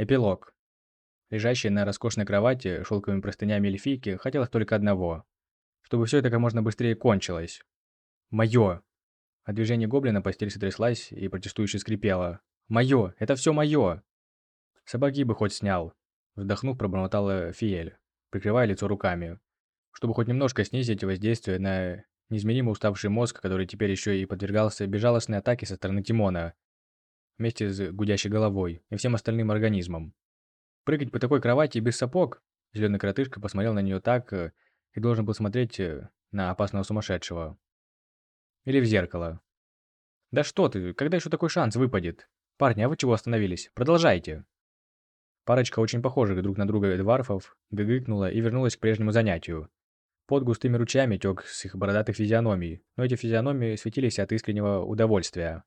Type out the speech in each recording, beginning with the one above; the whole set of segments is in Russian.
Эпилог. Лежащая на роскошной кровати шелковыми простынями эльфийки хотелось только одного. Чтобы все это как можно быстрее кончилось. Мое. От движения гоблина постель сотряслась и протестующе скрипела. Мое! Это все мое! Собаки бы хоть снял. Вздохнув, пробормотала Фиэль, прикрывая лицо руками. Чтобы хоть немножко снизить воздействие на неизмеримо уставший мозг, который теперь еще и подвергался безжалостной атаке со стороны Тимона, вместе с гудящей головой и всем остальным организмом. Прыгать по такой кровати без сапог? Зеленый коротышка посмотрел на нее так э, и должен был смотреть э, на опасного сумасшедшего. Или в зеркало. «Да что ты, когда еще такой шанс выпадет? Парни, а вы чего остановились? Продолжайте!» Парочка очень похожих друг на друга дварфов гыгыкнула и вернулась к прежнему занятию. Под густыми ручьями тек с их бородатых физиономий, но эти физиономии светились от искреннего удовольствия.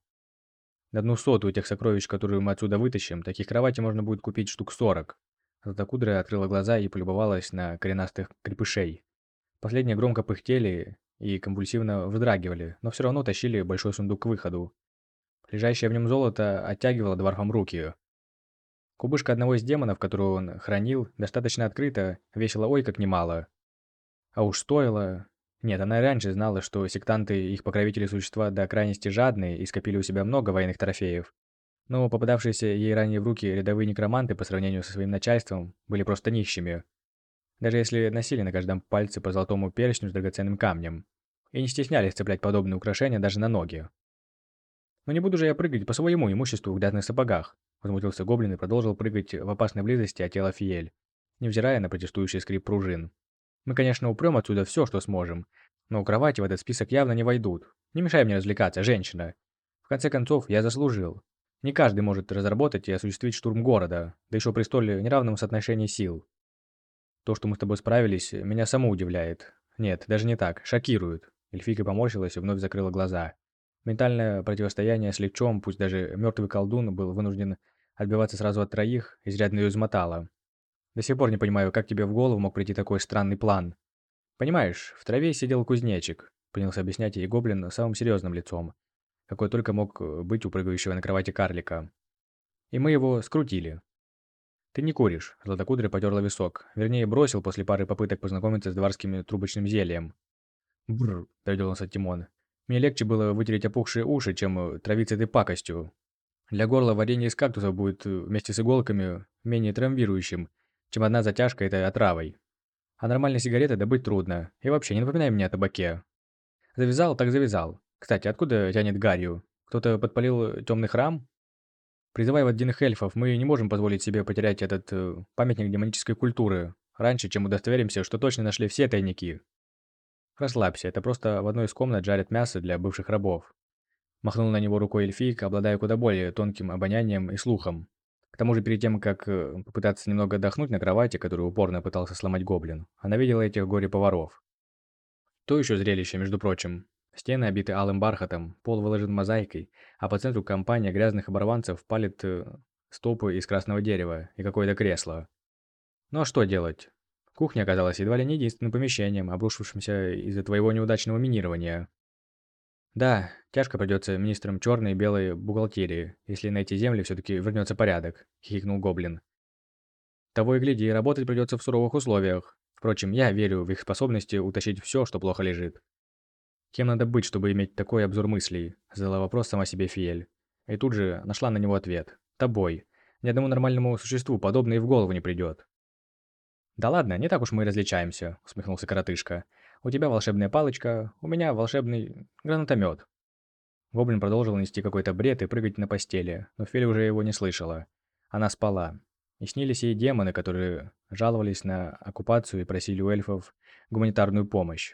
На одну сотую тех сокровищ, которые мы отсюда вытащим, таких кроватей можно будет купить штук сорок. Златокудрая открыла глаза и полюбовалась на коренастых крепышей. Последние громко пыхтели и конвульсивно вздрагивали, но все равно тащили большой сундук к выходу. Лежащее в нем золото оттягивало дворфом руки. Кубышка одного из демонов, которую он хранил, достаточно открыто, весила ой как немало. А уж стоило... Нет, она раньше знала, что сектанты и их покровители существа до крайности жадные и скопили у себя много военных трофеев. Но попадавшиеся ей ранее в руки рядовые некроманты по сравнению со своим начальством были просто нищими. Даже если носили на каждом пальце по золотому перстню с драгоценным камнем. И не стеснялись цеплять подобные украшения даже на ноги. «Но не буду же я прыгать по своему имуществу в грязных сапогах», возмутился гоблин и продолжил прыгать в опасной близости от тела Фиель, невзирая на протестующий скрип пружин. Мы, конечно, упрем отсюда все, что сможем, но кровати в этот список явно не войдут. Не мешай мне развлекаться, женщина. В конце концов, я заслужил. Не каждый может разработать и осуществить штурм города, да еще при столь неравном соотношении сил. То, что мы с тобой справились, меня само удивляет. Нет, даже не так, шокирует. Эльфийка поморщилась и вновь закрыла глаза. Ментальное противостояние с Личом, пусть даже мертвый колдун был вынужден отбиваться сразу от троих, изрядно ее измотало. До сих пор не понимаю, как тебе в голову мог прийти такой странный план. Понимаешь, в траве сидел кузнечик, принялся объяснять ей гоблин самым серьезным лицом, какой только мог э, быть у прыгающего на кровати карлика. И мы его скрутили. Ты не куришь, Златокудрый потерла висок, вернее бросил после пары попыток познакомиться с дварским трубочным зельем. Бррр, додёлся Тимон. Мне легче было вытереть опухшие уши, чем э, травиться этой пакостью. Для горла варенье из кактуса будет э, вместе с иголками менее травмирующим, чем одна затяжка этой отравой. А нормальной сигареты добыть трудно. И вообще, не напоминай мне о табаке. Завязал, так завязал. Кстати, откуда тянет гарью? Кто-то подпалил темный храм? Призывая водяных эльфов, мы не можем позволить себе потерять этот э, памятник демонической культуры, раньше, чем удостоверимся, что точно нашли все тайники. Расслабься, это просто в одной из комнат жарят мясо для бывших рабов. Махнул на него рукой эльфийка, обладая куда более тонким обонянием и слухом. Тому же перед тем, как э, попытаться немного отдохнуть на кровати, которую упорно пытался сломать гоблин, она видела этих горе-поваров. То еще зрелище, между прочим. Стены обиты алым бархатом, пол выложен мозаикой, а по центру компания грязных оборванцев палит э, стопы из красного дерева и какое-то кресло. Ну а что делать? Кухня оказалась едва ли не единственным помещением, обрушившимся из-за твоего неудачного минирования. Да, тяжко придется министрам черной и белой бухгалтерии, если на эти земли все-таки вернется порядок, хихикнул Гоблин. Того и гляди, работать придется в суровых условиях. Впрочем, я верю в их способности утащить все, что плохо лежит. Кем надо быть, чтобы иметь такой обзор мыслей? Задала вопрос сама себе Фиэль. И тут же нашла на него ответ. Тобой. Ни одному нормальному существу подобное и в голову не придет. «Да ладно, не так уж мы и различаемся», — усмехнулся коротышка. У тебя волшебная палочка, у меня волшебный гранатомет. Гоблин продолжил нести какой-то бред и прыгать на постели, но Фелли уже его не слышала. Она спала. И снились ей демоны, которые жаловались на оккупацию и просили у эльфов гуманитарную помощь.